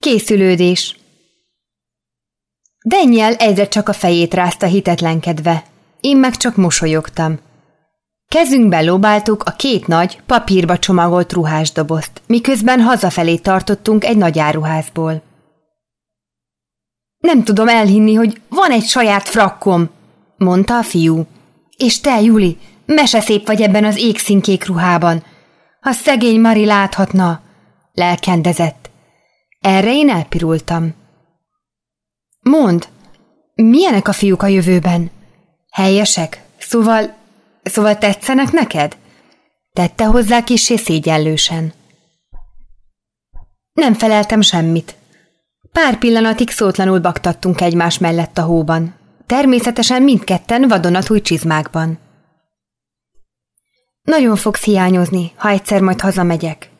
Készülődés Daniel egyre csak a fejét rázta hitetlenkedve. Én meg csak mosolyogtam. Kezünkben lóbáltuk a két nagy, papírba csomagolt ruhásdobozt, miközben hazafelé tartottunk egy nagy áruházból. Nem tudom elhinni, hogy van egy saját frakkom, mondta a fiú. És te, Juli, meseszép vagy ebben az égszínkék ruhában. Ha szegény Mari láthatna, lelkendezett. Erre én elpirultam. Mond, milyenek a fiúk a jövőben? Helyesek? Szóval, szóval tetszenek neked? Tette hozzá kissé szégyellősen. Nem feleltem semmit. Pár pillanatig szótlanul baktattunk egymás mellett a hóban. Természetesen mindketten vadonatúj csizmákban. Nagyon fogsz hiányozni, ha egyszer majd hazamegyek.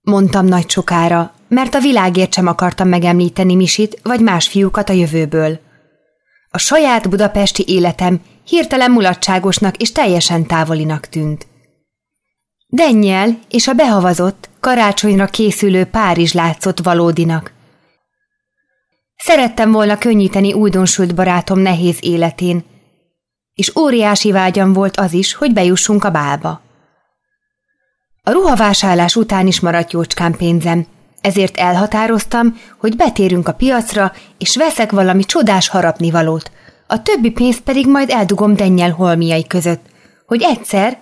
Mondtam nagy sokára, mert a világért sem akartam megemlíteni Misit vagy más fiúkat a jövőből. A saját budapesti életem hirtelen mulatságosnak és teljesen távolinak tűnt. Dennyel és a behavazott, karácsonyra készülő Párizs látszott valódinak. Szerettem volna könnyíteni újdonsült barátom nehéz életén, és óriási vágyam volt az is, hogy bejussunk a bálba. A ruhavásárlás után is maradt jócskán pénzem, ezért elhatároztam, hogy betérünk a piacra, és veszek valami csodás harapnivalót, a többi pénzt pedig majd eldugom Dennyel holmiai között, hogy egyszer,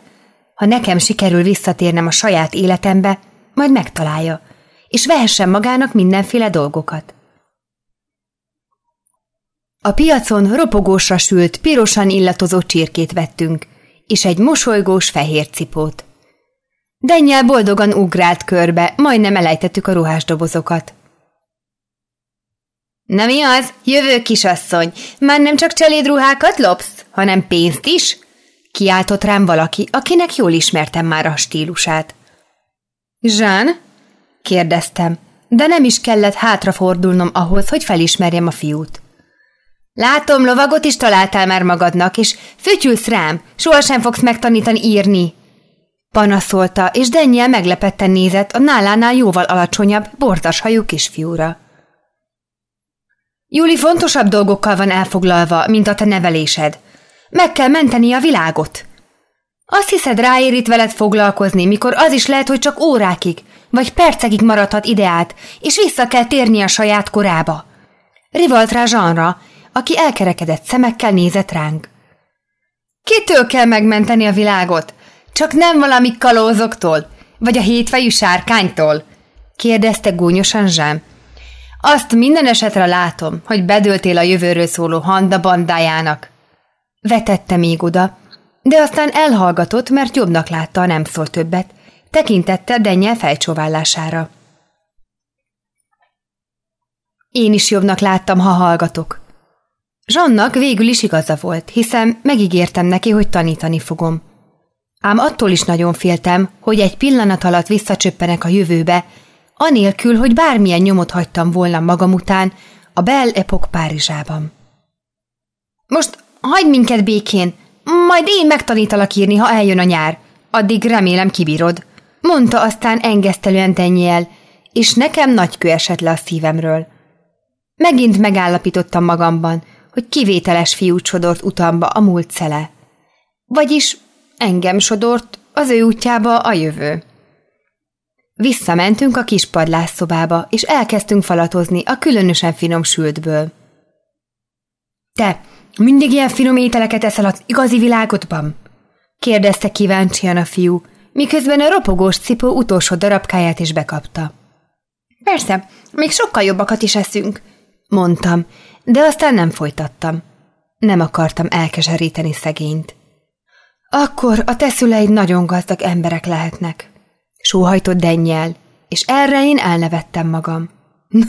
ha nekem sikerül visszatérnem a saját életembe, majd megtalálja, és vehessen magának mindenféle dolgokat. A piacon ropogósra sült, pirosan illatozó csirkét vettünk, és egy mosolygós fehér cipót. Dennyel boldogan ugrált körbe, majdnem elejtettük a ruhásdobozokat. Na mi az, jövő kisasszony, már nem csak cselédruhákat lopsz, hanem pénzt is? Kiáltott rám valaki, akinek jól ismertem már a stílusát. Zsán? kérdeztem, de nem is kellett hátrafordulnom ahhoz, hogy felismerjem a fiút. Látom, lovagot is találtál már magadnak, és fütyülsz rám, sohasem fogsz megtanítani írni. Panaszolta, és Daniel meglepetten nézett a nálánál jóval alacsonyabb, borzas hajú kisfiúra. Júli fontosabb dolgokkal van elfoglalva, mint a te nevelésed. Meg kell menteni a világot. Azt hiszed, ráér itt veled foglalkozni, mikor az is lehet, hogy csak órákig, vagy percekig maradhat ideát, és vissza kell térni a saját korába. Rivalt rá Zsanra, aki elkerekedett szemekkel nézett ránk. Kitől kell megmenteni a világot? Csak nem valami kalózoktól? Vagy a hétfejű sárkánytól? kérdezte gúnyosan Zsám. Azt minden esetre látom, hogy bedöltél a jövőről szóló handa bandájának. Vetette még oda, de aztán elhallgatott, mert jobbnak látta, nem szól többet, tekintette Dennyel fejcsóvállására. Én is jobbnak láttam, ha hallgatok. Zsannak végül is igaza volt, hiszen megígértem neki, hogy tanítani fogom. Ám attól is nagyon féltem, hogy egy pillanat alatt visszacsöppenek a jövőbe, anélkül, hogy bármilyen nyomot hagytam volna magam után a Belle Epoch Párizsában. Most hagyd minket békén, majd én megtanítalak írni, ha eljön a nyár. Addig remélem kibírod, mondta aztán engesztelően Daniel, és nekem nagy kő esett le a szívemről. Megint megállapítottam magamban, hogy kivételes fiú sodort utamba a múlt szele. Vagyis engem sodort az ő útjába a jövő. Visszamentünk a kis padlásszobába, és elkezdtünk falatozni a különösen finom sültből. Te, mindig ilyen finom ételeket eszel az igazi világodban? kérdezte kíváncsian a fiú, miközben a ropogós cipó utolsó darabkáját is bekapta. Persze, még sokkal jobbakat is eszünk, mondtam, de aztán nem folytattam. Nem akartam elkeseríteni szegényt. Akkor a te szüleid nagyon gazdag emberek lehetnek, sóhajtott Dennyel, és erre én elnevettem magam. Na,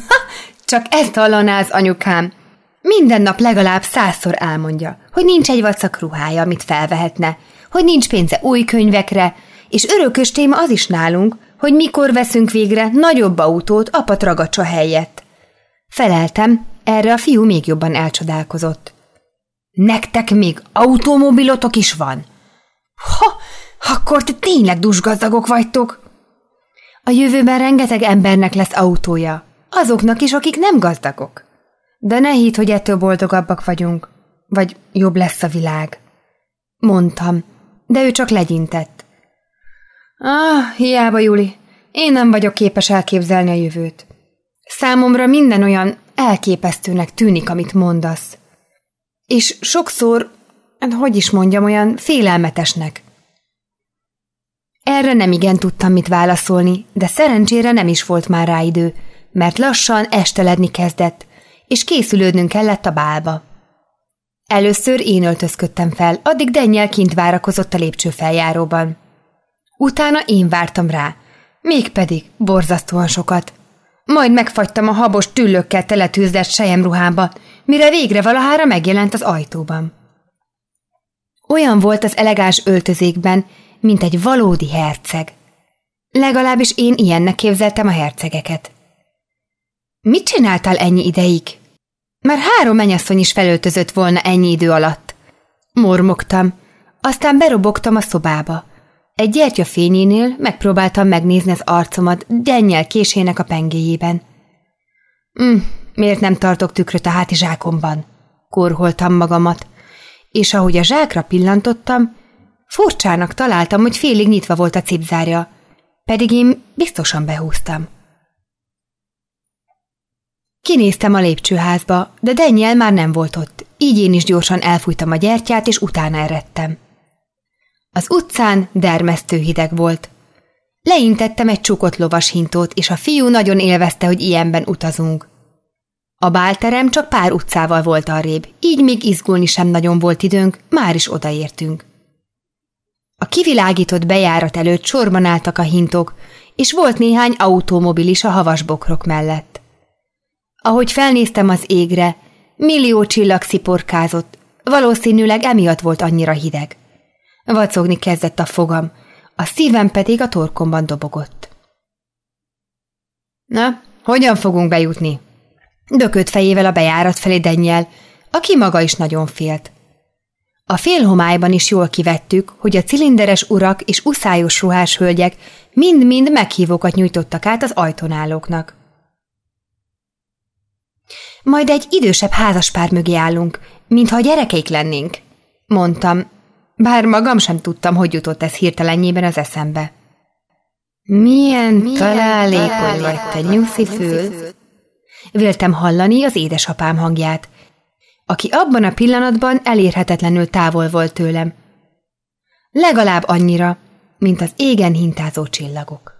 csak ezt hallaná az anyukám. Minden nap legalább százszor elmondja, hogy nincs egy vacak ruhája, amit felvehetne, hogy nincs pénze új könyvekre, és örökös téma az is nálunk, hogy mikor veszünk végre nagyobb autót apa tragacsa helyett. Feleltem, erre a fiú még jobban elcsodálkozott. Nektek még automobilotok is van? Ha, akkor te tényleg dusgazdagok vagytok. A jövőben rengeteg embernek lesz autója. azoknak is, akik nem gazdagok. De ne hidd, hogy ettől boldogabbak vagyunk, vagy jobb lesz a világ. Mondtam, de ő csak legyintett. Ah, hiába, Juli, én nem vagyok képes elképzelni a jövőt. Számomra minden olyan elképesztőnek tűnik, amit mondasz. És sokszor, hogy is mondjam, olyan félelmetesnek. Erre nem igen tudtam mit válaszolni, de szerencsére nem is volt már rá idő, mert lassan esteledni kezdett, és készülődnünk kellett a bálba. Először én öltözködtem fel, addig Dennyel kint várakozott a lépcső feljáróban. Utána én vártam rá, mégpedig borzasztóan sokat. Majd megfagytam a habos tüllökkel teletűzdett sejemruhába, mire végre valahára megjelent az ajtóban. Olyan volt az elegáns öltözékben, mint egy valódi herceg. Legalábbis én ilyennek képzeltem a hercegeket. Mit csináltál ennyi ideig? Már három menyasszony is felöltözött volna ennyi idő alatt. Mormogtam, aztán berobogtam a szobába. Egy gyertya fényénél megpróbáltam megnézni az arcomat dennyel késének a pengéjében. Hm, miért nem tartok tükröt a hátizsákomban? Korholtam magamat, és ahogy a zsákra pillantottam, furcsának találtam, hogy félig nyitva volt a cipzárja, pedig én biztosan behúztam. Kinéztem a lépcsőházba, de Daniel már nem volt ott, így én is gyorsan elfújtam a gyertyát, és utána eredtem. Az utcán dermesztő hideg volt. Leintettem egy csukott lovas hintót, és a fiú nagyon élvezte, hogy ilyenben utazunk. A bálterem csak pár utcával volt arrébb, így még izgulni sem nagyon volt időnk, már is odaértünk. A kivilágított bejárat előtt sorban álltak a hintok, és volt néhány automobil is a havas bokrok mellett. Ahogy felnéztem az égre, millió csillag sziporkázott, valószínűleg emiatt volt annyira hideg. Vacogni kezdett a fogam, a szívem pedig a torkomban dobogott. Na, hogyan fogunk bejutni? Dökött fejével a bejárat felé Dennyel, aki maga is nagyon félt. A félhomályban is jól kivettük, hogy a cilinderes urak és uszályos ruhás hölgyek mind-mind meghívókat nyújtottak át az ajtónálóknak. Majd egy idősebb házaspár mögé állunk, mintha gyerekeik lennénk, mondtam, bár magam sem tudtam, hogy jutott ez hirtelenjében az eszembe. Milyen, Milyen találékony vagy te, nyuszi fül! Véltem hallani az édesapám hangját, aki abban a pillanatban elérhetetlenül távol volt tőlem. Legalább annyira, mint az égen hintázó csillagok.